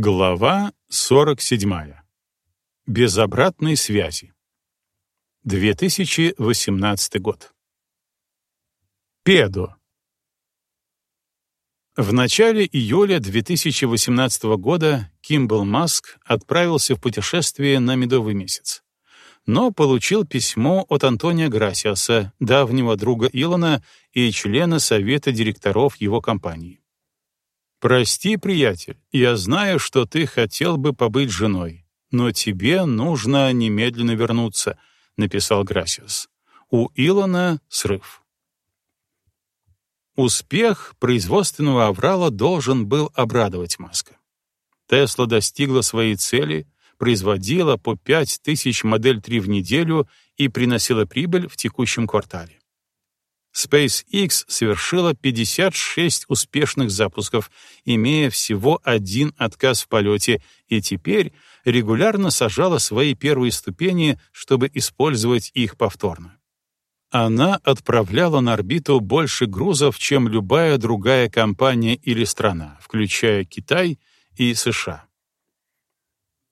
Глава 47. Без обратной связи. 2018 год. Педо. В начале июля 2018 года Кимбл Маск отправился в путешествие на медовый месяц, но получил письмо от Антония Грасиаса, давнего друга Илона и члена совета директоров его компании. «Прости, приятель, я знаю, что ты хотел бы побыть женой, но тебе нужно немедленно вернуться», — написал Грасиус. У Илона срыв. Успех производственного аврала должен был обрадовать Маска. Тесла достигла своей цели, производила по 5000 модель 3 в неделю и приносила прибыль в текущем квартале. SpaceX совершила 56 успешных запусков, имея всего один отказ в полете, и теперь регулярно сажала свои первые ступени, чтобы использовать их повторно. Она отправляла на орбиту больше грузов, чем любая другая компания или страна, включая Китай и США.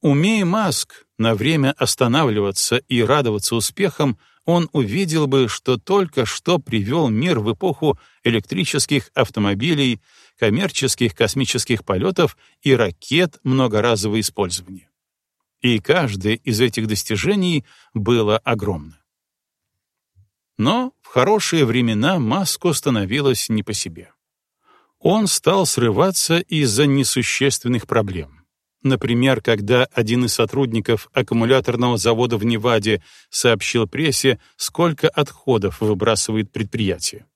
Умея Маск на время останавливаться и радоваться успехам, он увидел бы, что только что привел мир в эпоху электрических автомобилей, коммерческих космических полетов и ракет многоразового использования. И каждое из этих достижений было огромно. Но в хорошие времена Маску становилось не по себе. Он стал срываться из-за несущественных проблем. Например, когда один из сотрудников аккумуляторного завода в Неваде сообщил прессе, сколько отходов выбрасывает предприятие.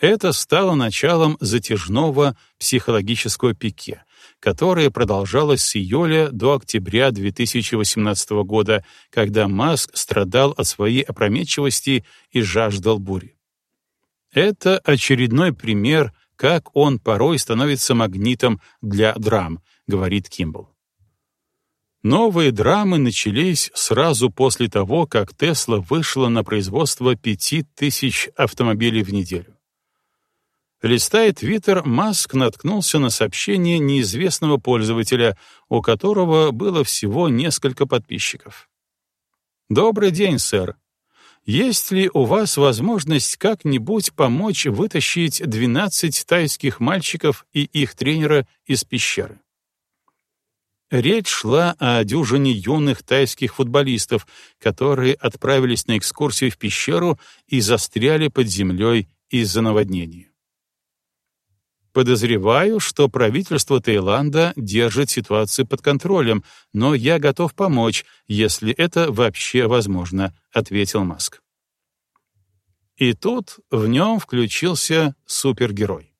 Это стало началом затяжного психологического пике, которое продолжалось с июля до октября 2018 года, когда Маск страдал от своей опрометчивости и жаждал бури. Это очередной пример, как он порой становится магнитом для драм, говорит Кимбл. Новые драмы начались сразу после того, как Тесла вышла на производство 5000 автомобилей в неделю. Листая Твиттер, Маск наткнулся на сообщение неизвестного пользователя, у которого было всего несколько подписчиков. «Добрый день, сэр. Есть ли у вас возможность как-нибудь помочь вытащить 12 тайских мальчиков и их тренера из пещеры?» Речь шла о дюжине юных тайских футболистов, которые отправились на экскурсию в пещеру и застряли под землей из-за наводнения. Подозреваю, что правительство Таиланда держит ситуацию под контролем, но я готов помочь, если это вообще возможно, ответил Маск. И тут в нем включился супергерой.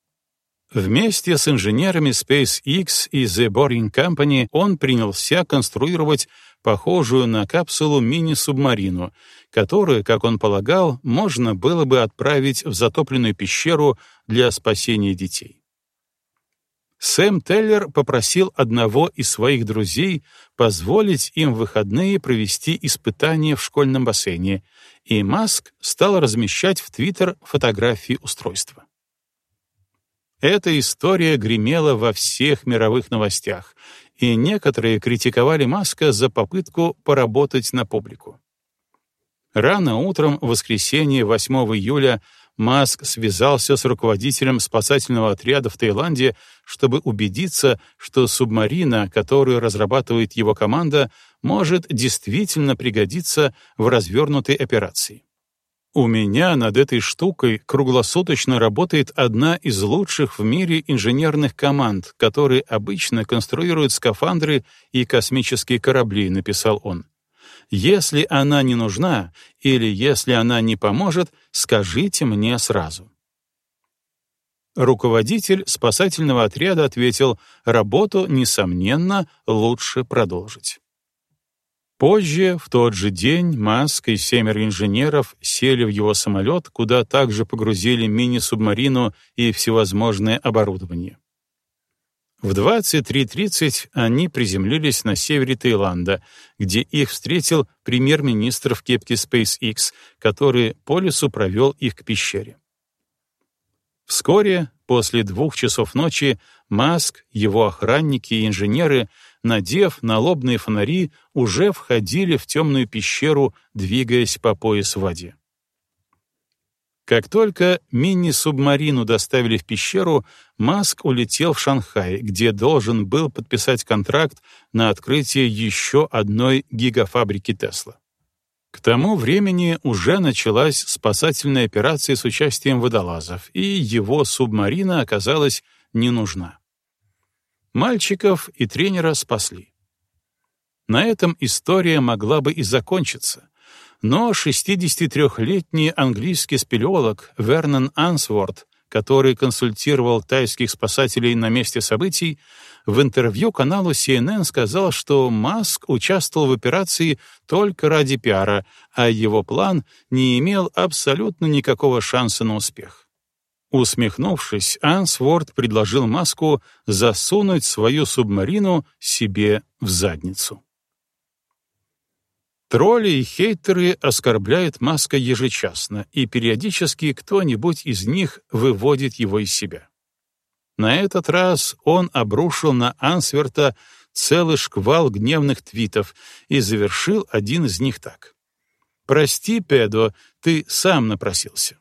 Вместе с инженерами SpaceX и The Boring Company он принялся конструировать похожую на капсулу мини-субмарину, которую, как он полагал, можно было бы отправить в затопленную пещеру для спасения детей. Сэм Теллер попросил одного из своих друзей позволить им в выходные провести испытания в школьном бассейне, и Маск стал размещать в Твиттер фотографии устройства. Эта история гремела во всех мировых новостях, и некоторые критиковали Маска за попытку поработать на публику. Рано утром в воскресенье 8 июля Маск связался с руководителем спасательного отряда в Таиланде, чтобы убедиться, что субмарина, которую разрабатывает его команда, может действительно пригодиться в развернутой операции. У меня над этой штукой круглосуточно работает одна из лучших в мире инженерных команд, которые обычно конструируют скафандры и космические корабли, написал он. Если она не нужна или если она не поможет, скажите мне сразу. Руководитель спасательного отряда ответил, работу, несомненно, лучше продолжить. Позже, в тот же день, Маск и семеро инженеров сели в его самолет, куда также погрузили мини-субмарину и всевозможное оборудование. В 23.30 они приземлились на севере Таиланда, где их встретил премьер-министр в кепке SpaceX, который по лесу провел их к пещере. Вскоре После двух часов ночи Маск, его охранники и инженеры, надев налобные фонари, уже входили в темную пещеру, двигаясь по пояс в воде. Как только мини-субмарину доставили в пещеру, Маск улетел в Шанхай, где должен был подписать контракт на открытие еще одной гигафабрики Тесла. К тому времени уже началась спасательная операция с участием водолазов, и его субмарина оказалась не нужна. Мальчиков и тренера спасли. На этом история могла бы и закончиться, но 63-летний английский спелеолог Вернон Ансворт который консультировал тайских спасателей на месте событий, в интервью каналу CNN сказал, что Маск участвовал в операции только ради пиара, а его план не имел абсолютно никакого шанса на успех. Усмехнувшись, Ансворд предложил Маску засунуть свою субмарину себе в задницу. Тролли и хейтеры оскорбляют Маска ежечасно, и периодически кто-нибудь из них выводит его из себя. На этот раз он обрушил на Ансверта целый шквал гневных твитов и завершил один из них так. «Прости, Педо, ты сам напросился».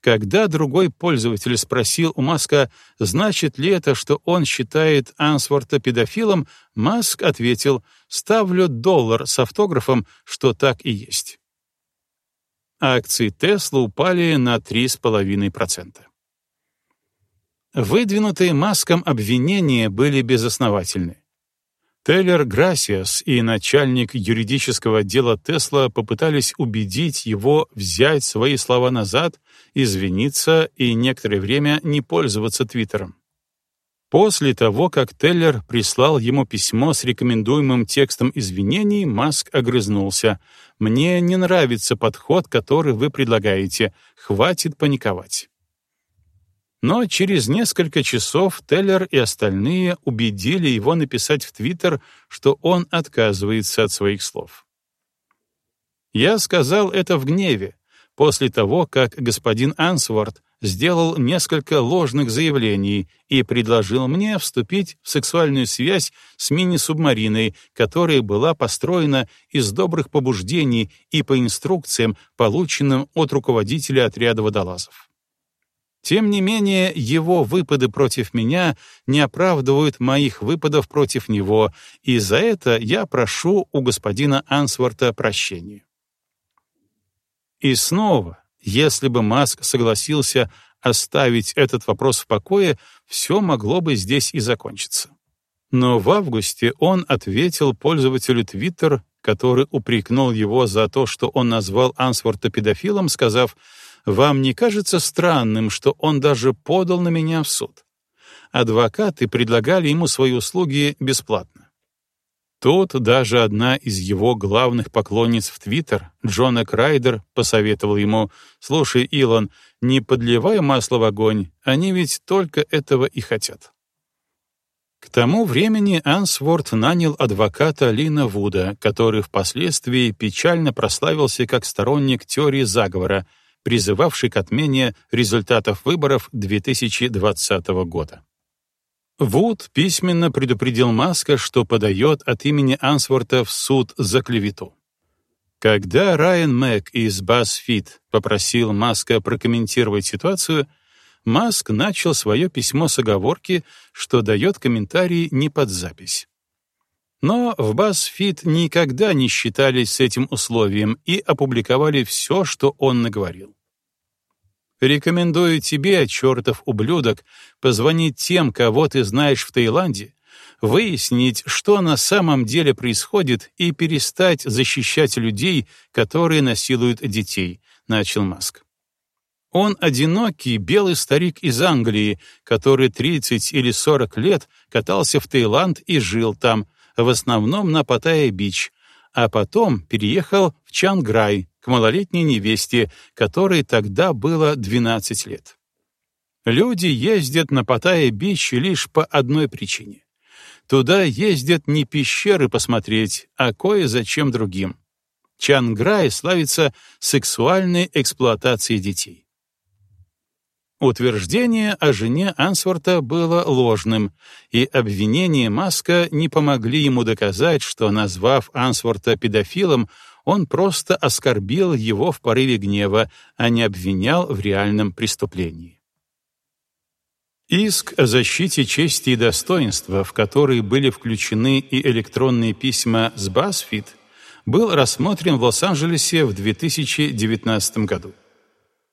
Когда другой пользователь спросил у Маска, значит ли это, что он считает Ансворта педофилом, Маск ответил «ставлю доллар с автографом, что так и есть». Акции Тесла упали на 3,5%. Выдвинутые Маском обвинения были безосновательны. Тейлер Грасиас и начальник юридического отдела Тесла попытались убедить его взять свои слова назад, извиниться и некоторое время не пользоваться Твиттером. После того, как Теллер прислал ему письмо с рекомендуемым текстом извинений, Маск огрызнулся. «Мне не нравится подход, который вы предлагаете. Хватит паниковать». Но через несколько часов Теллер и остальные убедили его написать в Твиттер, что он отказывается от своих слов. Я сказал это в гневе, после того, как господин Ансворт сделал несколько ложных заявлений и предложил мне вступить в сексуальную связь с мини-субмариной, которая была построена из добрых побуждений и по инструкциям, полученным от руководителя отряда водолазов. Тем не менее, его выпады против меня не оправдывают моих выпадов против него, и за это я прошу у господина Ансворта прощения. И снова, если бы Маск согласился оставить этот вопрос в покое, все могло бы здесь и закончиться. Но в августе он ответил пользователю Twitter, который упрекнул его за то, что он назвал Ансворта педофилом, сказав — вам не кажется странным, что он даже подал на меня в суд? Адвокаты предлагали ему свои услуги бесплатно. Тут даже одна из его главных поклонниц в Твиттер, Джона Крайдер, посоветовал ему, «Слушай, Илон, не подливай масло в огонь, они ведь только этого и хотят». К тому времени Ансворт нанял адвоката Лина Вуда, который впоследствии печально прославился как сторонник теории заговора, призывавший к отмене результатов выборов 2020 года. Вуд письменно предупредил Маска, что подает от имени Ансворта в суд за клевету. Когда Райан Мэг из BuzzFeed попросил Маска прокомментировать ситуацию, Маск начал свое письмо с оговорки, что дает комментарии не под запись. Но в BuzzFeed никогда не считались с этим условием и опубликовали все, что он наговорил. Рекомендую тебе, чертов ублюдок, позвонить тем, кого ты знаешь в Таиланде, выяснить, что на самом деле происходит, и перестать защищать людей, которые насилуют детей, начал Маск. Он одинокий белый старик из Англии, который 30 или 40 лет катался в Таиланд и жил там, в основном на Паттайя-Бич, а потом переехал в Чанграй к малолетней невесте, которой тогда было 12 лет. Люди ездят на Паттайя-Бич лишь по одной причине. Туда ездят не пещеры посмотреть, а кое-зачем другим. Чанграй славится сексуальной эксплуатацией детей. Утверждение о жене Ансворта было ложным, и обвинения Маска не помогли ему доказать, что, назвав Ансворта педофилом, он просто оскорбил его в порыве гнева, а не обвинял в реальном преступлении. Иск о защите чести и достоинства, в который были включены и электронные письма с BuzzFeed, был рассмотрен в Лос-Анджелесе в 2019 году.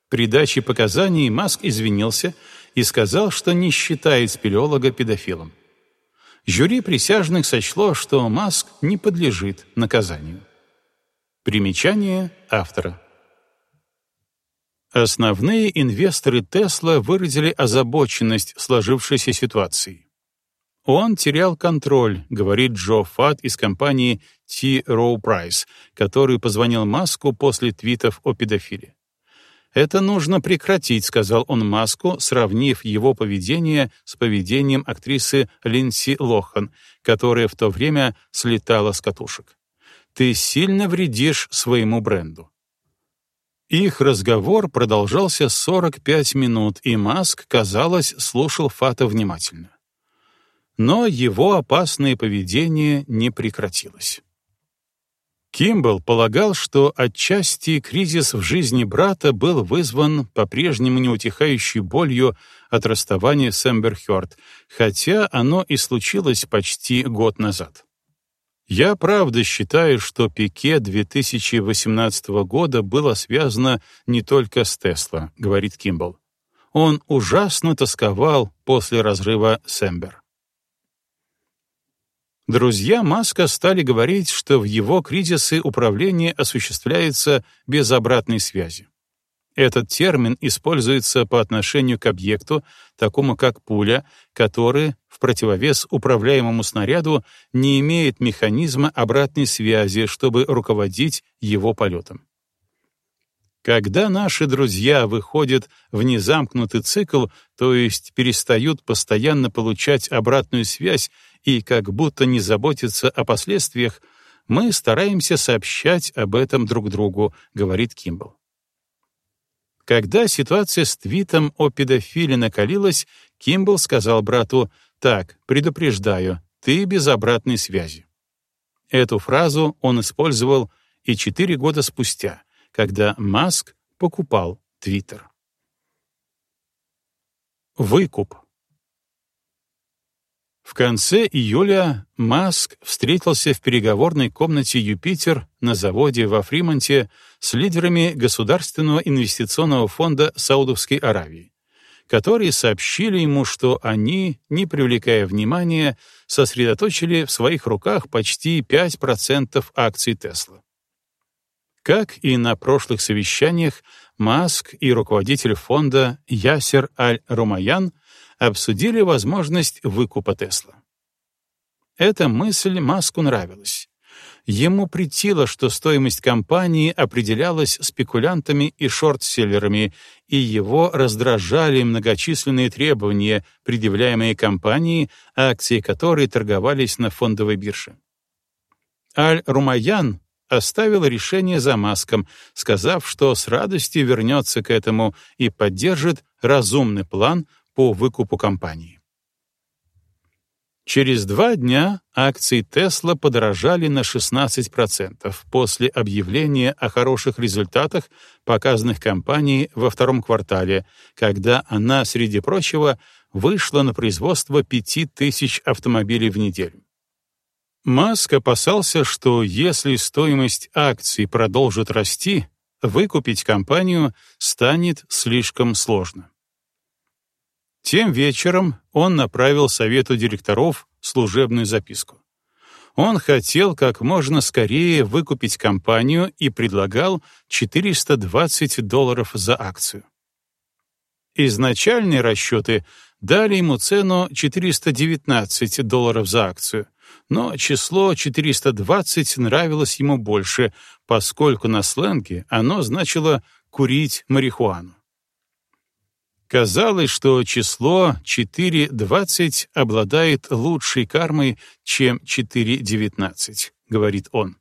При даче показаний Маск извинился и сказал, что не считает спелеолога педофилом. Жюри присяжных сочло, что Маск не подлежит наказанию. Примечание автора. Основные инвесторы Тесла выразили озабоченность сложившейся ситуацией. Он терял контроль, говорит Джо Фат из компании T. Rowe Price, который позвонил Маску после твитов о педофиле. «Это нужно прекратить», — сказал он Маску, сравнив его поведение с поведением актрисы Линдси Лохан, которая в то время слетала с катушек. «Ты сильно вредишь своему бренду». Их разговор продолжался 45 минут, и Маск, казалось, слушал Фата внимательно. Но его опасное поведение не прекратилось. Кимбл полагал, что отчасти кризис в жизни брата был вызван по-прежнему неутихающей болью от расставания с Эмбер Хёрд, хотя оно и случилось почти год назад. Я правда считаю, что пике 2018 года было связано не только с Тесла, говорит Кимбл. Он ужасно тосковал после разрыва с Эмбер. Друзья Маска стали говорить, что в его кризисы управление осуществляется без обратной связи. Этот термин используется по отношению к объекту, такому как пуля, который, в противовес управляемому снаряду, не имеет механизма обратной связи, чтобы руководить его полетом. Когда наши друзья выходят в незамкнутый цикл, то есть перестают постоянно получать обратную связь и как будто не заботиться о последствиях, мы стараемся сообщать об этом друг другу, говорит Кимбл. Когда ситуация с твитом о педофиле накалилась, Кимбл сказал брату «Так, предупреждаю, ты без обратной связи». Эту фразу он использовал и четыре года спустя, когда Маск покупал Твиттер. Выкуп. В конце июля Маск встретился в переговорной комнате «Юпитер» на заводе во Фримонте с лидерами Государственного инвестиционного фонда Саудовской Аравии, которые сообщили ему, что они, не привлекая внимания, сосредоточили в своих руках почти 5% акций Тесла. Как и на прошлых совещаниях, Маск и руководитель фонда Ясер Аль-Румаян — обсудили возможность выкупа Тесла. Эта мысль Маску нравилась. Ему притило, что стоимость компании определялась спекулянтами и шортселлерами, и его раздражали многочисленные требования, предъявляемые компанией, акции которой торговались на фондовой бирже. Аль-Румаян оставил решение за Маском, сказав, что с радостью вернется к этому и поддержит разумный план, по выкупу компании. Через два дня акции Tesla подорожали на 16% после объявления о хороших результатах, показанных компанией во втором квартале, когда она, среди прочего, вышла на производство 5000 автомобилей в неделю. Маск опасался, что если стоимость акций продолжит расти, выкупить компанию станет слишком сложно. Тем вечером он направил совету директоров служебную записку. Он хотел как можно скорее выкупить компанию и предлагал 420 долларов за акцию. Изначальные расчеты дали ему цену 419 долларов за акцию, но число 420 нравилось ему больше, поскольку на сленге оно значило «курить марихуану». Казалось, что число 4.20 обладает лучшей кармой, чем 4.19, говорит он.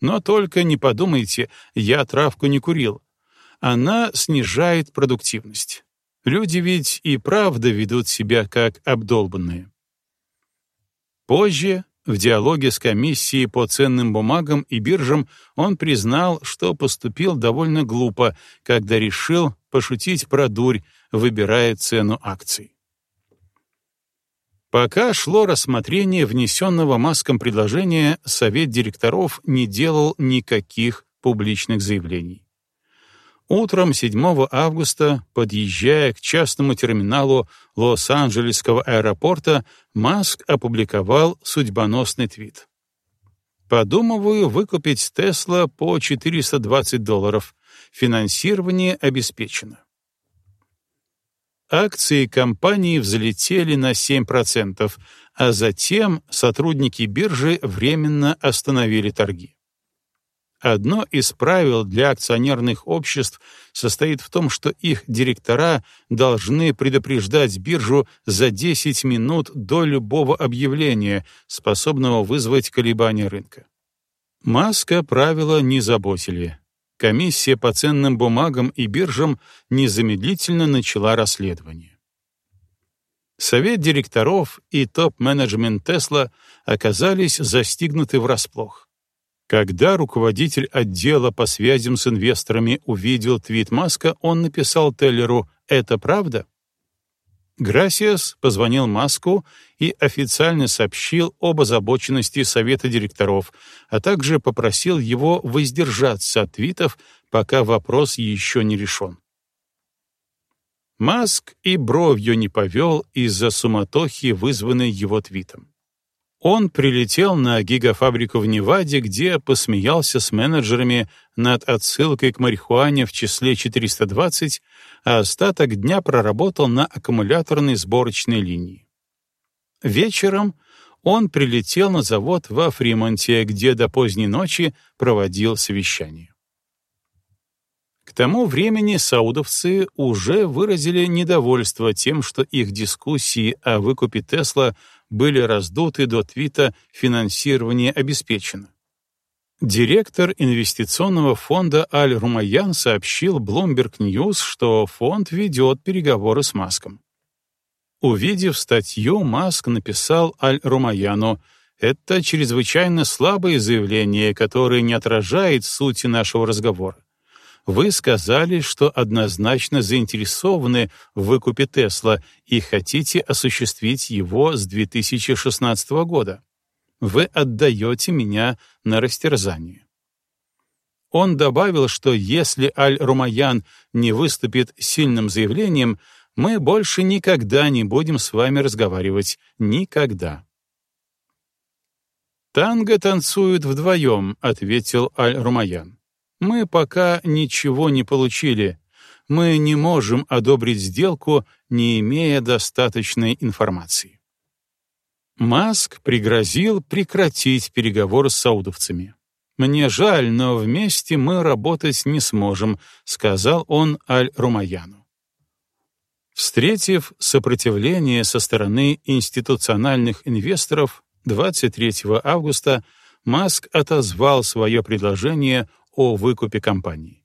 Но только не подумайте, я травку не курил. Она снижает продуктивность. Люди ведь и правда ведут себя как обдолбанные. Позже, в диалоге с комиссией по ценным бумагам и биржам, он признал, что поступил довольно глупо, когда решил пошутить про дурь, выбирая цену акций. Пока шло рассмотрение внесенного Маском предложения, совет директоров не делал никаких публичных заявлений. Утром 7 августа, подъезжая к частному терминалу Лос-Анджелесского аэропорта, Маск опубликовал судьбоносный твит. «Подумываю выкупить Тесла по 420 долларов. Финансирование обеспечено». Акции компании взлетели на 7%, а затем сотрудники биржи временно остановили торги. Одно из правил для акционерных обществ состоит в том, что их директора должны предупреждать биржу за 10 минут до любого объявления, способного вызвать колебания рынка. Маска правила не заботили. Комиссия по ценным бумагам и биржам незамедлительно начала расследование. Совет директоров и топ-менеджмент Тесла оказались застигнуты врасплох. Когда руководитель отдела по связям с инвесторами увидел твит Маска, он написал Теллеру «Это правда?». Грасиас позвонил Маску и официально сообщил об озабоченности совета директоров, а также попросил его воздержаться от твитов, пока вопрос еще не решен. Маск и бровью не повел из-за суматохи, вызванной его твитом. Он прилетел на гигафабрику в Неваде, где посмеялся с менеджерами над отсылкой к марихуане в числе 420, а остаток дня проработал на аккумуляторной сборочной линии. Вечером он прилетел на завод во Фримонте, где до поздней ночи проводил совещание. К тому времени саудовцы уже выразили недовольство тем, что их дискуссии о выкупе Тесла были раздуты до твита «Финансирование обеспечено». Директор инвестиционного фонда Аль-Румаян сообщил Bloomberg News, что фонд ведет переговоры с Маском. Увидев статью, Маск написал Аль-Румаяну «Это чрезвычайно слабое заявление, которое не отражает сути нашего разговора вы сказали, что однозначно заинтересованы в выкупе Тесла и хотите осуществить его с 2016 года. Вы отдаете меня на растерзание. Он добавил, что если Аль-Румаян не выступит сильным заявлением, мы больше никогда не будем с вами разговаривать. Никогда. «Танго танцуют вдвоем», — ответил Аль-Румаян. Мы пока ничего не получили. Мы не можем одобрить сделку, не имея достаточной информации. Маск пригрозил прекратить переговоры с саудовцами. «Мне жаль, но вместе мы работать не сможем», — сказал он Аль-Румаяну. Встретив сопротивление со стороны институциональных инвесторов, 23 августа Маск отозвал свое предложение о выкупе компании.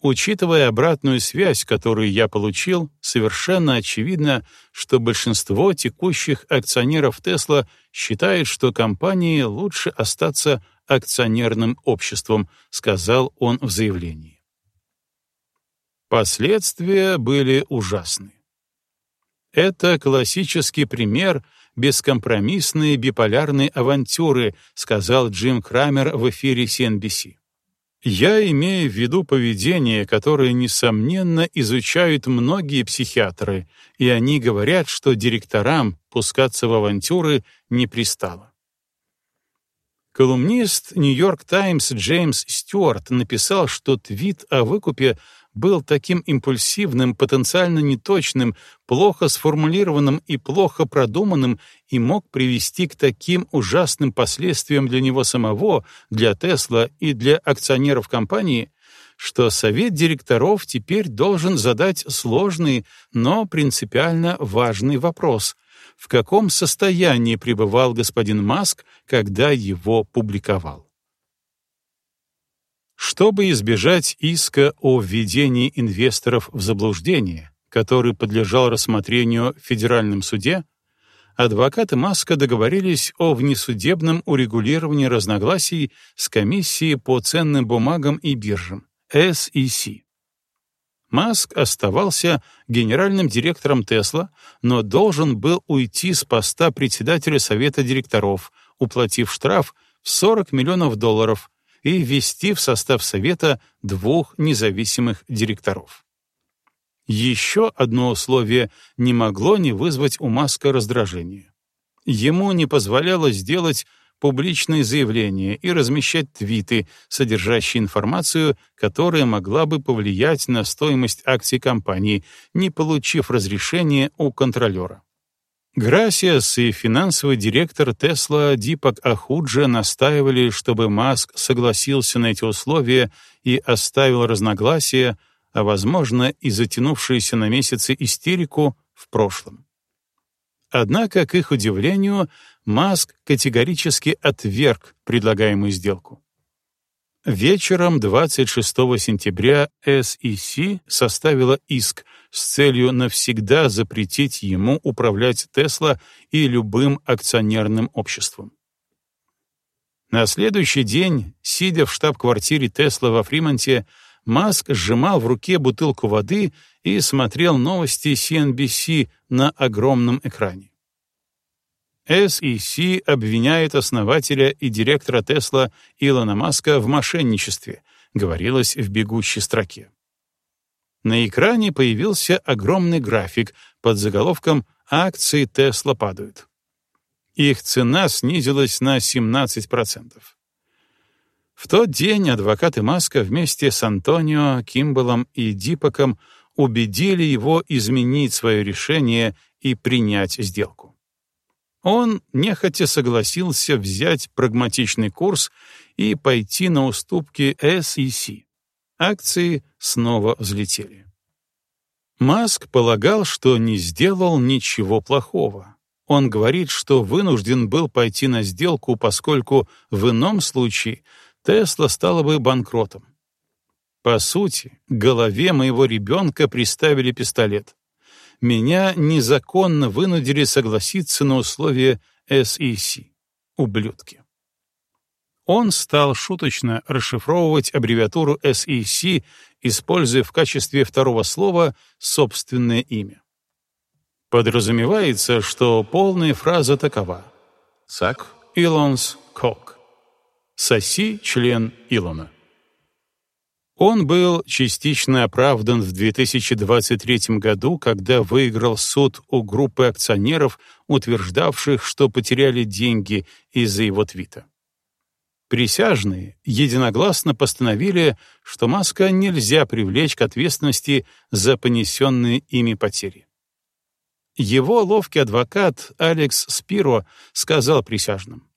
Учитывая обратную связь, которую я получил, совершенно очевидно, что большинство текущих акционеров Тесла считает, что компании лучше остаться акционерным обществом, сказал он в заявлении. Последствия были ужасны. Это классический пример бескомпромиссной биполярной авантюры, сказал Джим Крамер в эфире CNBC. Я имею в виду поведение, которое, несомненно, изучают многие психиатры, и они говорят, что директорам пускаться в авантюры не пристало. Колумнист «Нью-Йорк Таймс» Джеймс Стюарт написал, что твит о выкупе был таким импульсивным, потенциально неточным, плохо сформулированным и плохо продуманным и мог привести к таким ужасным последствиям для него самого, для Тесла и для акционеров компании, что совет директоров теперь должен задать сложный, но принципиально важный вопрос — в каком состоянии пребывал господин Маск, когда его публиковал. Чтобы избежать иска о введении инвесторов в заблуждение, который подлежал рассмотрению в федеральном суде, адвокаты Маска договорились о внесудебном урегулировании разногласий с комиссией по ценным бумагам и биржам, SEC. Маск оставался генеральным директором Тесла, но должен был уйти с поста председателя совета директоров, уплатив штраф в 40 миллионов долларов и ввести в состав совета двух независимых директоров. Еще одно условие не могло не вызвать у Маска раздражения. Ему не позволяло сделать публичные заявления и размещать твиты, содержащие информацию, которая могла бы повлиять на стоимость акций компании, не получив разрешения у контролера. Грасиас и финансовый директор Тесла Дипак Ахуджа настаивали, чтобы Маск согласился на эти условия и оставил разногласия, а, возможно, и затянувшуюся на месяцы истерику в прошлом. Однако, к их удивлению, Маск категорически отверг предлагаемую сделку. Вечером 26 сентября SEC составила иск с целью навсегда запретить ему управлять Тесла и любым акционерным обществом. На следующий день, сидя в штаб-квартире Тесла во Фримонте, Маск сжимал в руке бутылку воды и смотрел новости CNBC на огромном экране. SEC обвиняет основателя и директора Тесла Илона Маска в мошенничестве, говорилось в бегущей строке. На экране появился огромный график под заголовком «Акции Тесла падают». Их цена снизилась на 17%. В тот день адвокаты Маска вместе с Антонио, Кимбалом и Дипаком убедили его изменить свое решение и принять сделку. Он нехотя согласился взять прагматичный курс и пойти на уступки SEC. Акции снова взлетели. Маск полагал, что не сделал ничего плохого. Он говорит, что вынужден был пойти на сделку, поскольку в ином случае Тесла стала бы банкротом. По сути, к голове моего ребенка приставили пистолет. Меня незаконно вынудили согласиться на условия SEC. Ублюдки. Он стал шуточно расшифровывать аббревиатуру SEC, используя в качестве второго слова собственное имя. Подразумевается, что полная фраза такова. Сак Илонс Кок. Соси член Илона. Он был частично оправдан в 2023 году, когда выиграл суд у группы акционеров, утверждавших, что потеряли деньги из-за его твита. Присяжные единогласно постановили, что Маска нельзя привлечь к ответственности за понесенные ими потери. Его ловкий адвокат Алекс Спиро сказал присяжным,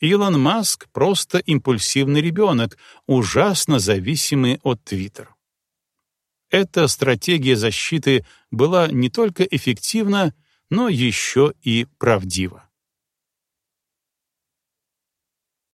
Илон Маск просто импульсивный ребенок, ужасно зависимый от Твиттер. Эта стратегия защиты была не только эффективна, но еще и правдива.